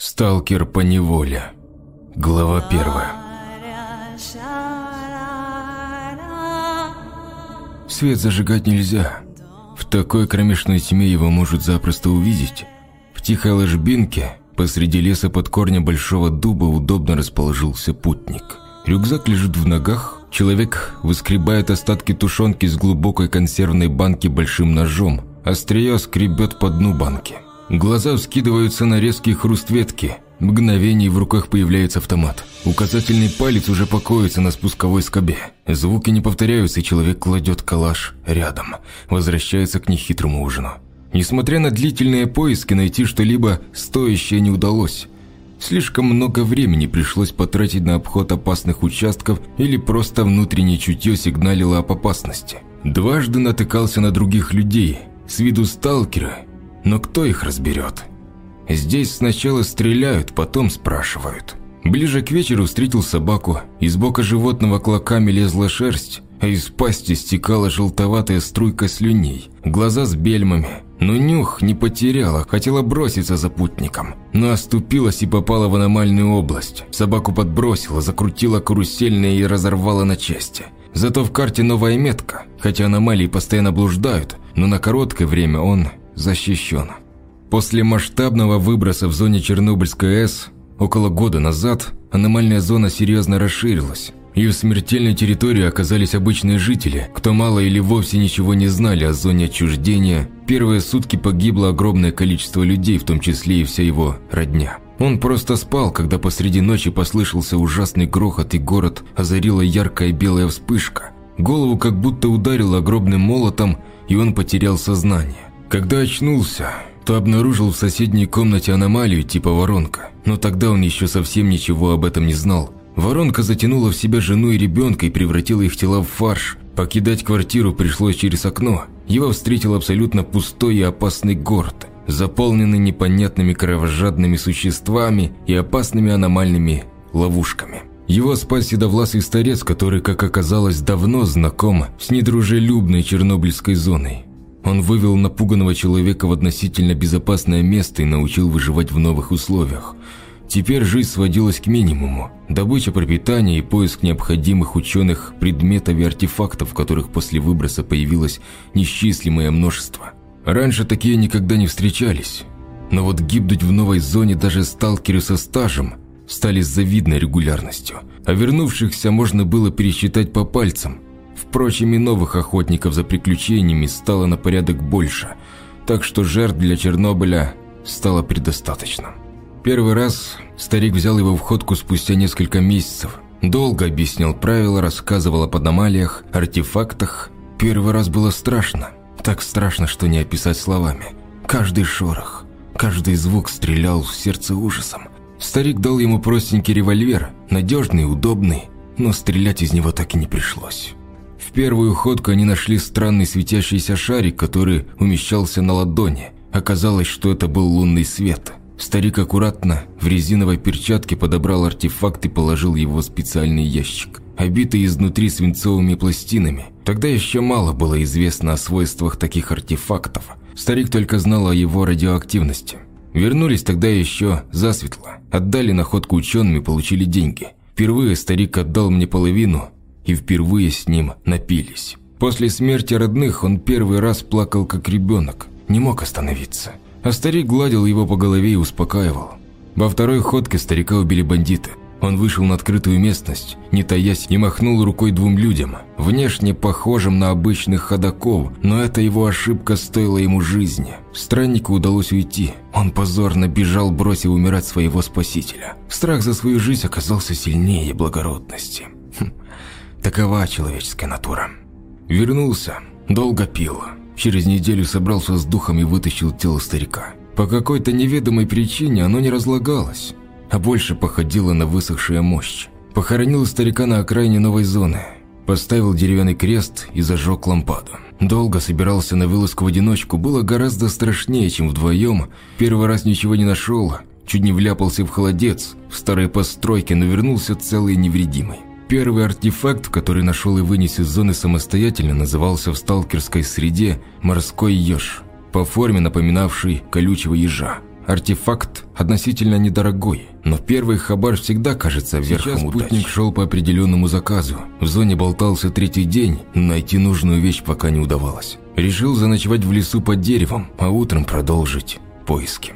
Сталкер по неволе. Глава первая. Свет зажигать нельзя. В такой кромешной тьме его может запросто увидеть. В тихой ложбинке посреди леса под корнем большого дуба удобно расположился путник. Рюкзак лежит в ногах, человек выскребает остатки тушенки с глубокой консервной банки большим ножом, острие скребет по дну банки. Глаза вскидываются на резкий хруст ветки. Мгновение в руках появляется автомат. Указательный палец уже покоится на спусковой скобе. Звуки не повторяются, и человек кладет калаш рядом. Возвращается к нехитрому ужину. Несмотря на длительные поиски, найти что-либо стоящее не удалось. Слишком много времени пришлось потратить на обход опасных участков или просто внутреннее чутье сигналило об опасности. Дважды натыкался на других людей, с виду сталкера, но кто их разберет? Здесь сначала стреляют, потом спрашивают. Ближе к вечеру встретил собаку, из бока животного клоками лезла шерсть, а из пасти стекала желтоватая струйка слюней, глаза с бельмами. Но нюх не потеряла, хотела броситься за путником, но оступилась и попала в аномальную область. Собаку подбросила, закрутила карусельная и разорвала на части. Зато в карте новая метка, хотя аномалии постоянно блуждают, но на короткое время он защищен. После масштабного выброса в зоне Чернобыльской АЭС около года назад аномальная зона серьезно расширилась, и в смертельной территории оказались обычные жители, кто мало или вовсе ничего не знали о зоне отчуждения. Первые сутки погибло огромное количество людей, в том числе и вся его родня. Он просто спал, когда посреди ночи послышался ужасный грохот, и город озарила яркая белая вспышка. Голову как будто ударило огромным молотом, и он потерял сознание. Когда очнулся, то обнаружил в соседней комнате аномалию типа воронка, но тогда он еще совсем ничего об этом не знал. Воронка затянула в себя жену и ребенка и превратила их тела в фарш. Покидать квартиру пришлось через окно. Его встретил абсолютно пустой и опасный город, заполненный непонятными кровожадными существами и опасными аномальными ловушками. Его спас седовласый старец, который, как оказалось, давно знаком с недружелюбной чернобыльской зоной. Он вывел напуганного человека в относительно безопасное место и научил выживать в новых условиях. Теперь жизнь сводилась к минимуму. Добыча пропитания и поиск необходимых ученых предметов и артефактов, которых после выброса появилось несчислимое множество. Раньше такие никогда не встречались. Но вот гибнуть в новой зоне даже сталкеры со стажем стали с завидной регулярностью. А вернувшихся можно было пересчитать по пальцам – Впрочем, и новых охотников за приключениями стало на порядок больше, так что жертв для Чернобыля стало предостаточно. Первый раз старик взял его в ходку спустя несколько месяцев. Долго объяснял правила, рассказывал об аномалиях, артефактах. Первый раз было страшно. Так страшно, что не описать словами. Каждый шорох, каждый звук стрелял в сердце ужасом. Старик дал ему простенький револьвер, надежный, удобный, но стрелять из него так и не пришлось. В первую ходку они нашли странный светящийся шарик, который умещался на ладони. Оказалось, что это был лунный свет. Старик аккуратно в резиновой перчатке подобрал артефакт и положил его в специальный ящик, обитый изнутри свинцовыми пластинами. Тогда еще мало было известно о свойствах таких артефактов. Старик только знал о его радиоактивности. Вернулись тогда еще засветло. Отдали находку ученым и получили деньги. Впервые старик отдал мне половину, и впервые с ним напились. После смерти родных он первый раз плакал как ребенок, не мог остановиться. А старик гладил его по голове и успокаивал. Во второй ходке старика убили бандиты. Он вышел на открытую местность, не таясь, и махнул рукой двум людям, внешне похожим на обычных ходаков, но эта его ошибка стоила ему жизни. Страннику удалось уйти. Он позорно бежал, бросив умирать своего спасителя. Страх за свою жизнь оказался сильнее благородности. Хм. Такова человеческая натура. Вернулся, долго пил. Через неделю собрался с духом и вытащил тело старика. По какой-то неведомой причине оно не разлагалось, а больше походило на высохшую мощь. Похоронил старика на окраине новой зоны. Поставил деревянный крест и зажег лампаду. Долго собирался на вылазку в одиночку, было гораздо страшнее, чем вдвоем. Первый раз ничего не нашел, чуть не вляпался в холодец, в старой постройке, но вернулся целый и невредимый. Первый артефакт, который нашел и вынес из зоны самостоятельно, назывался в сталкерской среде «морской еж», по форме напоминавший колючего ежа. артефакт относительно недорогой, но первый хабар всегда кажется верхом Сейчас путник удачи. шел по определенному заказу. В зоне болтался третий день, найти нужную вещь пока не удавалось. Решил заночевать в лесу под деревом, а утром продолжить поиски.